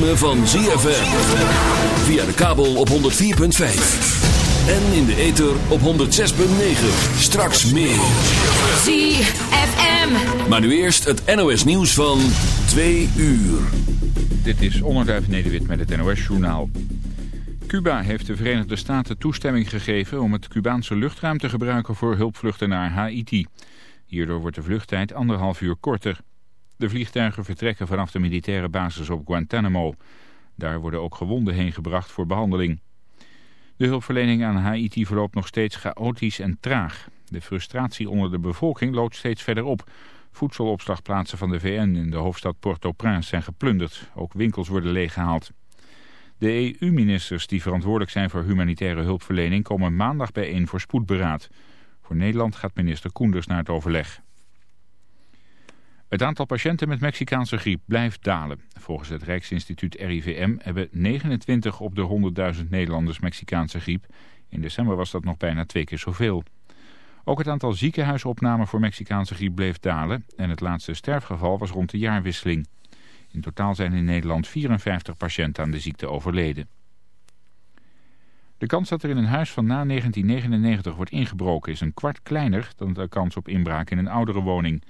ritme van ZFM. Via de kabel op 104.5. En in de ether op 106.9. Straks meer. ZFM. Maar nu eerst het NOS nieuws van 2 uur. Dit is Onderduif Nederwit met het NOS Journaal. Cuba heeft de Verenigde Staten toestemming gegeven om het Cubaanse luchtruim te gebruiken voor hulpvluchten naar Haiti. Hierdoor wordt de vluchttijd anderhalf uur korter. De vliegtuigen vertrekken vanaf de militaire basis op Guantanamo. Daar worden ook gewonden heen gebracht voor behandeling. De hulpverlening aan Haiti verloopt nog steeds chaotisch en traag. De frustratie onder de bevolking loopt steeds verder op. Voedselopslagplaatsen van de VN in de hoofdstad Port-au-Prince zijn geplunderd. Ook winkels worden leeggehaald. De EU-ministers die verantwoordelijk zijn voor humanitaire hulpverlening komen maandag bijeen voor spoedberaad. Voor Nederland gaat minister Koenders naar het overleg. Het aantal patiënten met Mexicaanse griep blijft dalen. Volgens het Rijksinstituut RIVM hebben 29 op de 100.000 Nederlanders Mexicaanse griep. In december was dat nog bijna twee keer zoveel. Ook het aantal ziekenhuisopnamen voor Mexicaanse griep bleef dalen en het laatste sterfgeval was rond de jaarwisseling. In totaal zijn in Nederland 54 patiënten aan de ziekte overleden. De kans dat er in een huis van na 1999 wordt ingebroken is een kwart kleiner dan de kans op inbraak in een oudere woning.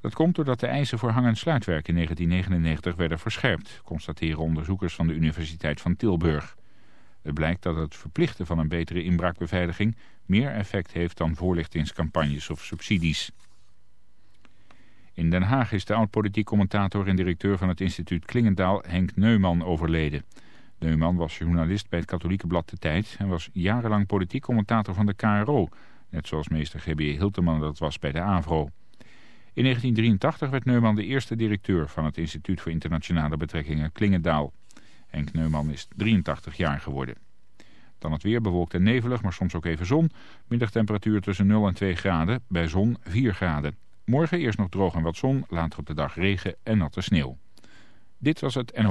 Dat komt doordat de eisen voor hang- en sluitwerk in 1999 werden verscherpt, constateren onderzoekers van de Universiteit van Tilburg. Het blijkt dat het verplichten van een betere inbraakbeveiliging meer effect heeft dan voorlichtingscampagnes of subsidies. In Den Haag is de oud-politiek commentator en directeur van het instituut Klingendaal Henk Neumann overleden. Neumann was journalist bij het katholieke blad De Tijd en was jarenlang politiek commentator van de KRO, net zoals meester G.B. Hilteman dat was bij de AVRO. In 1983 werd Neumann de eerste directeur van het Instituut voor Internationale Betrekkingen Klingendaal. Henk Neumann is 83 jaar geworden. Dan het weer bewolkt en nevelig, maar soms ook even zon. Middagtemperatuur tussen 0 en 2 graden, bij zon 4 graden. Morgen eerst nog droog en wat zon, later op de dag regen en natte sneeuw. Dit was het NO.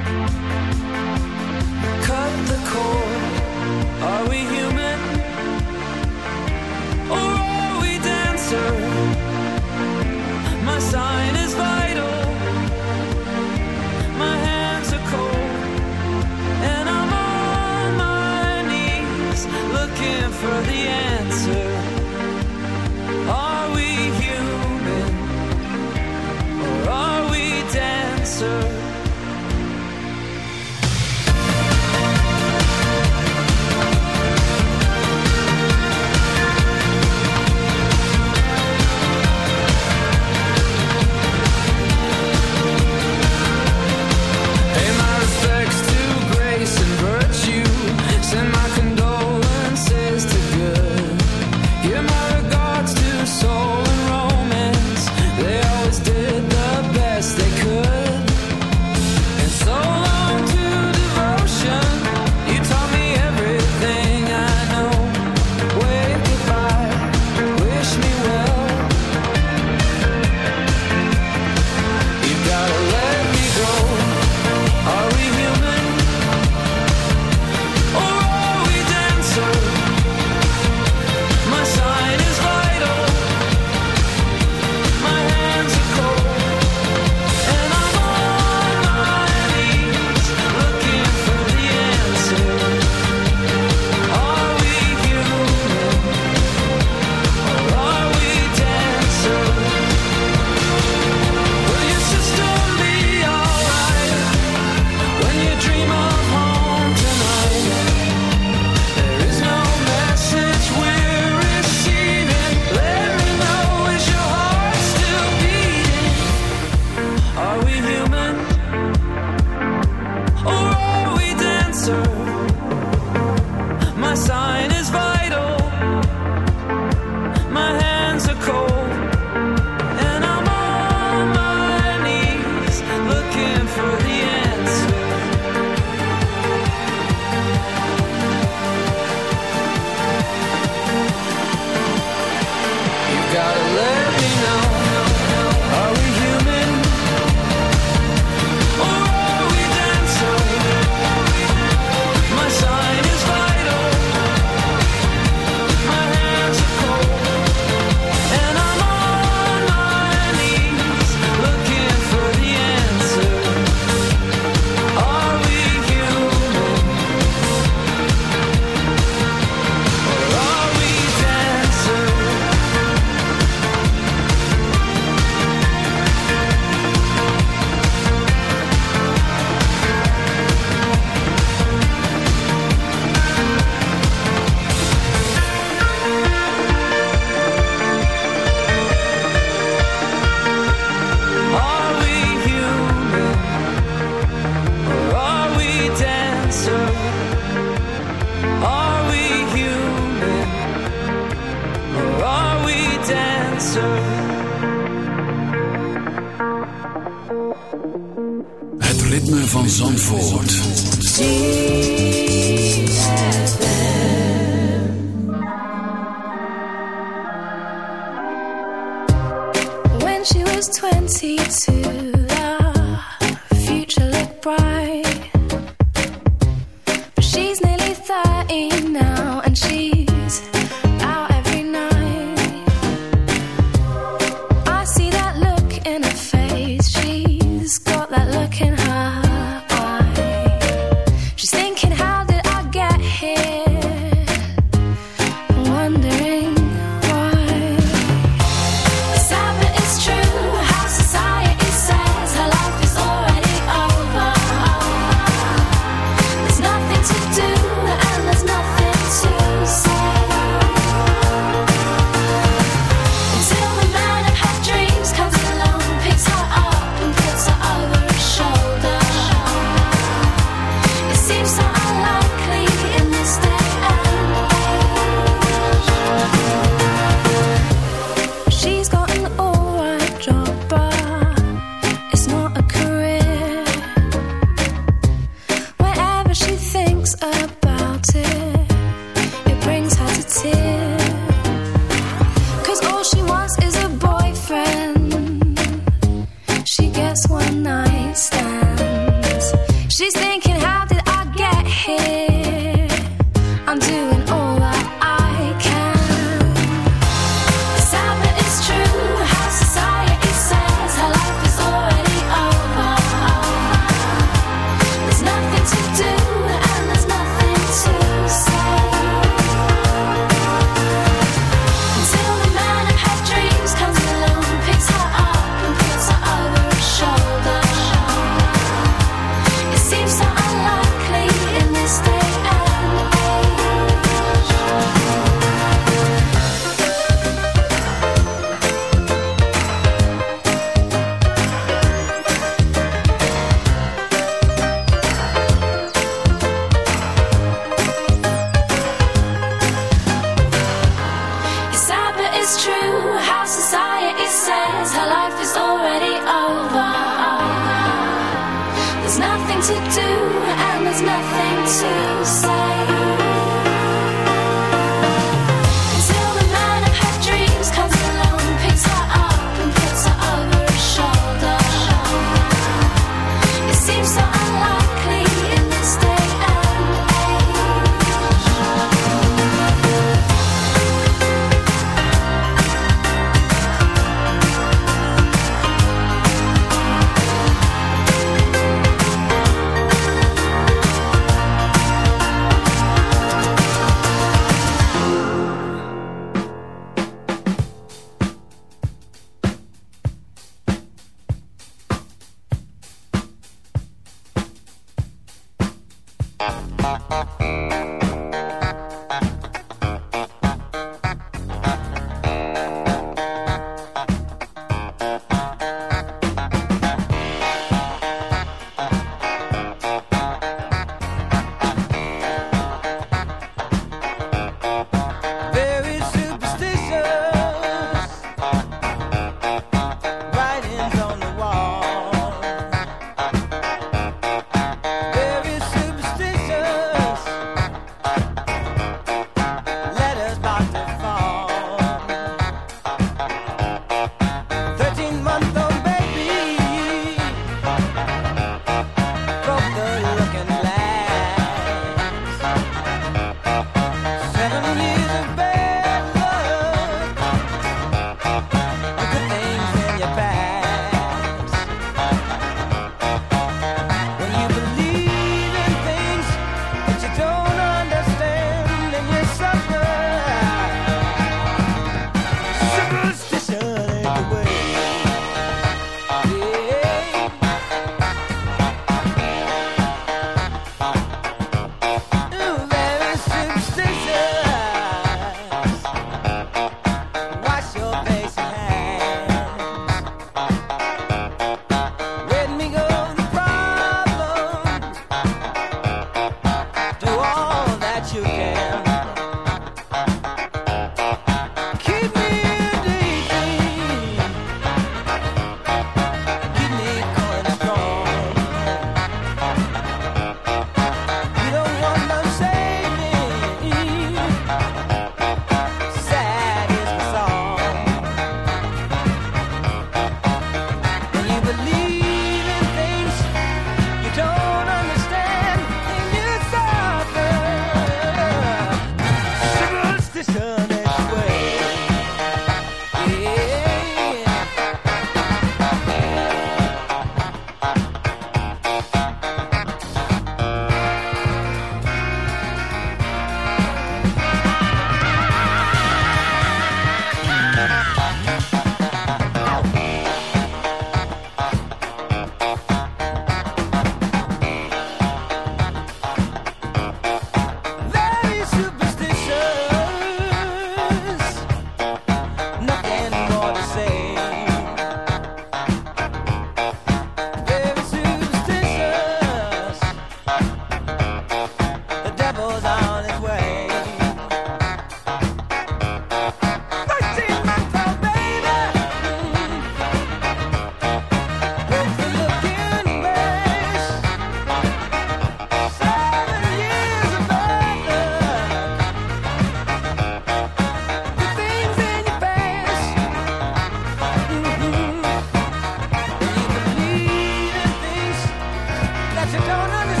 Another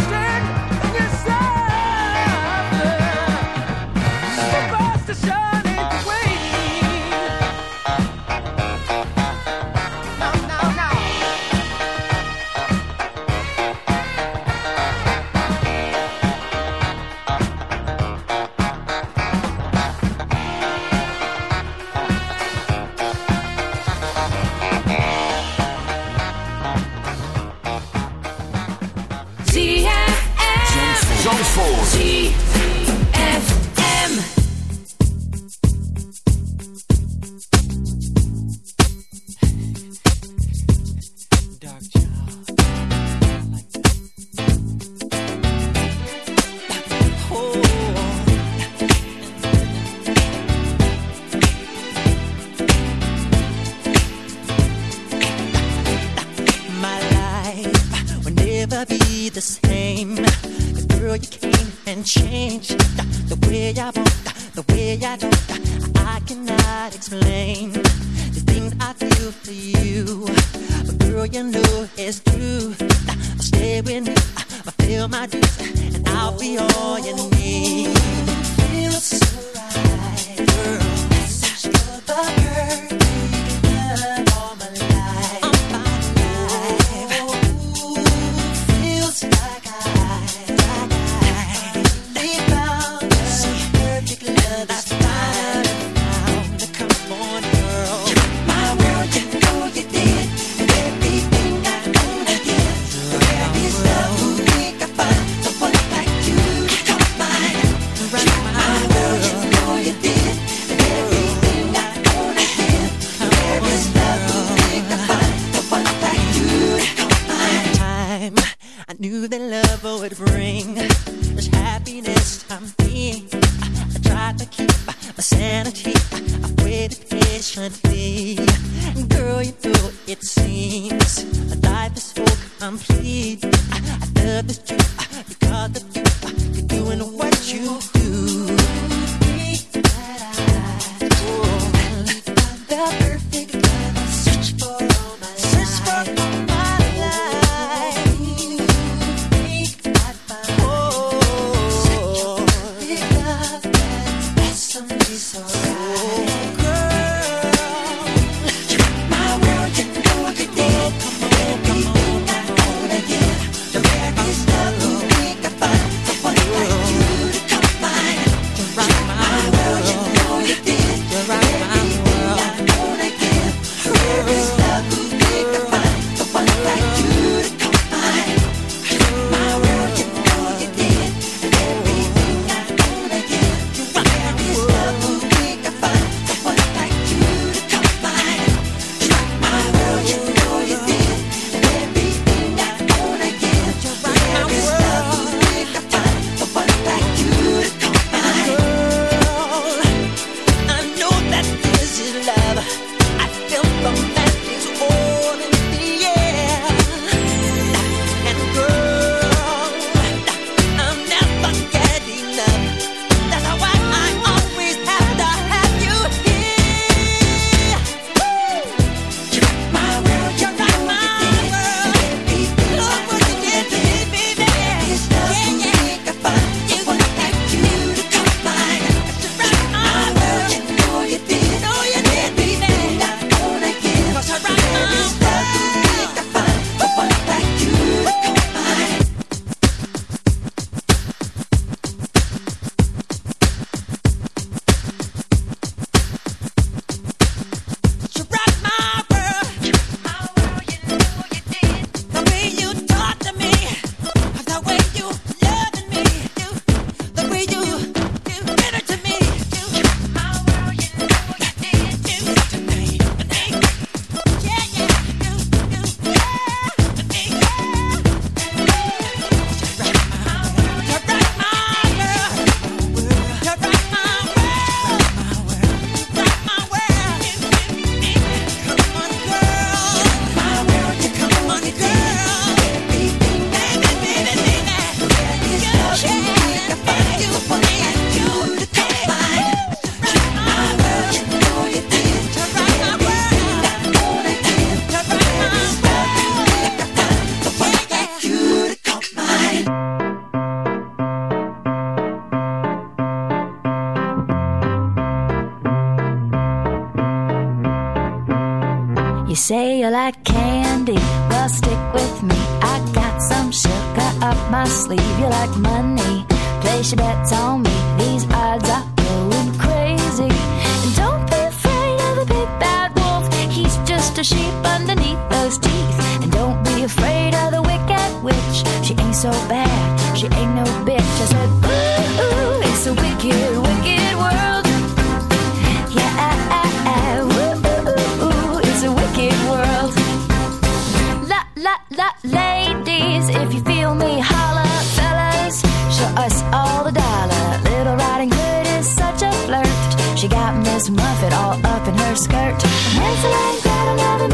Hustle and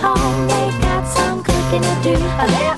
home. They got some cooking to do.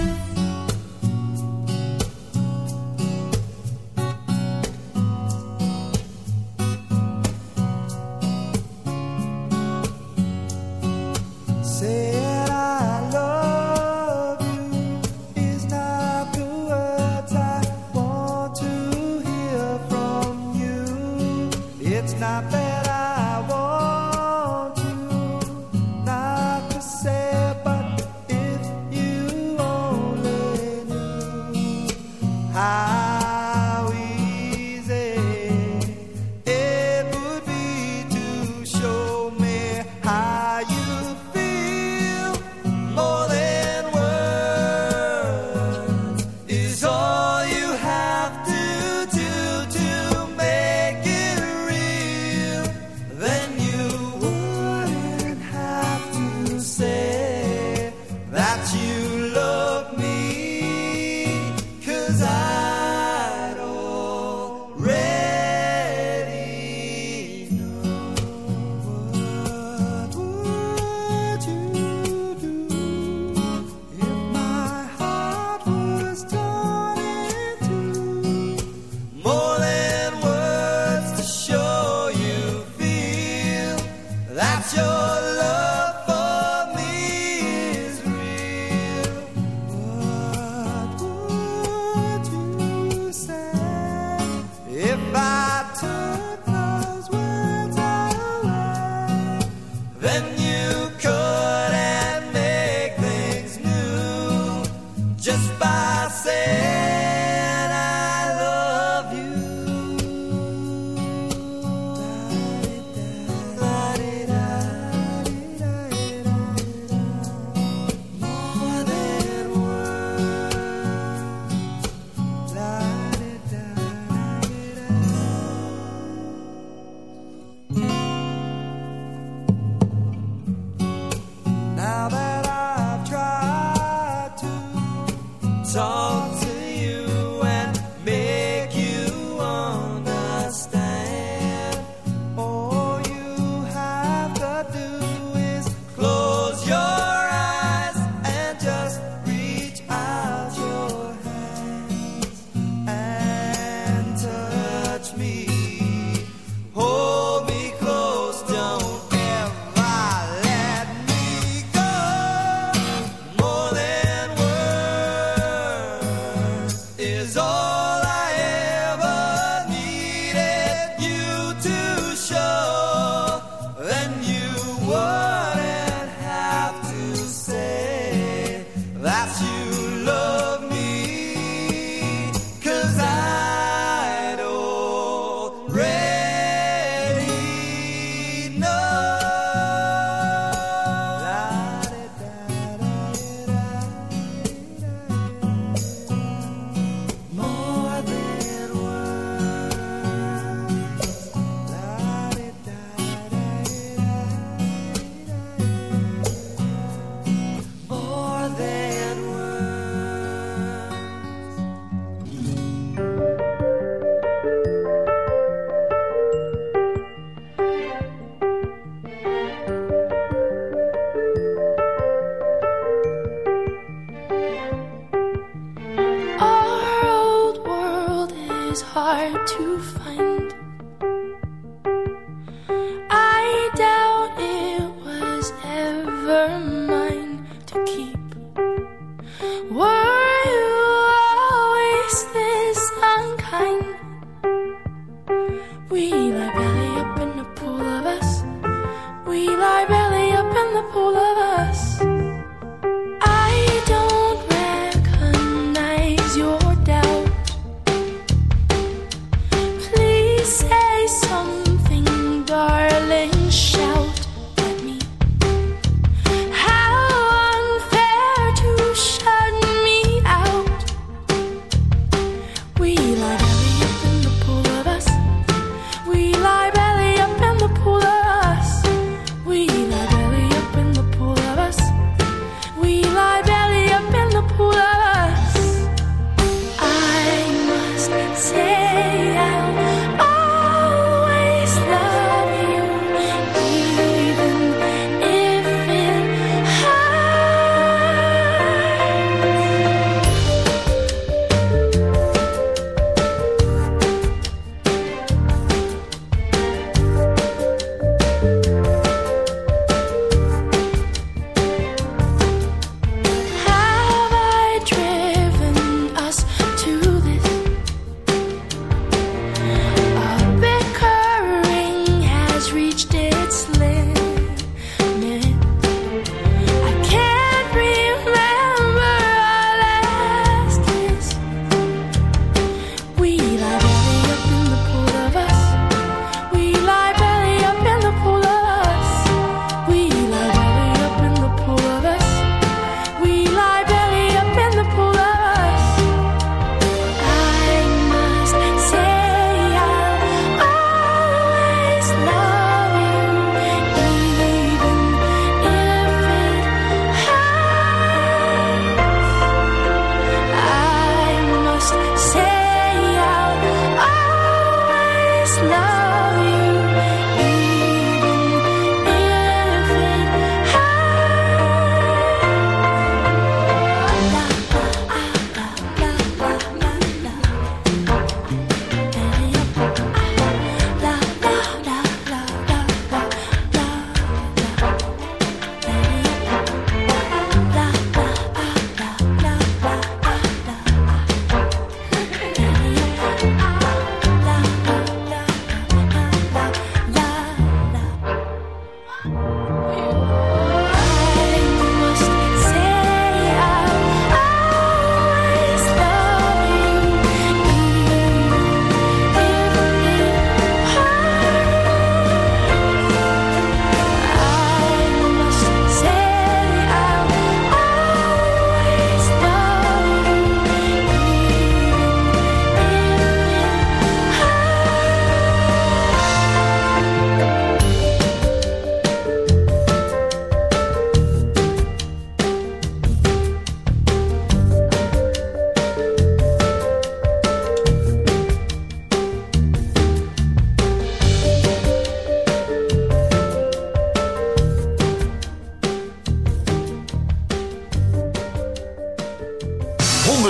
Hard to find.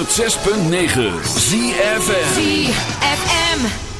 106.9 ZFM ZFM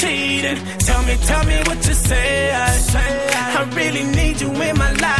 cheating. Tell me, tell me what you say. I, I really need you in my life.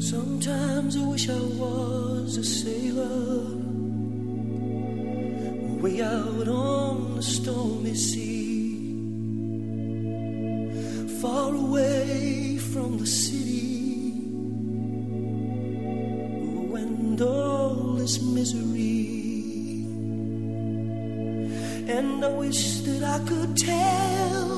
Sometimes I wish I was a sailor, way out on the stormy sea, far away from the city, and all this misery. And I wish that I could tell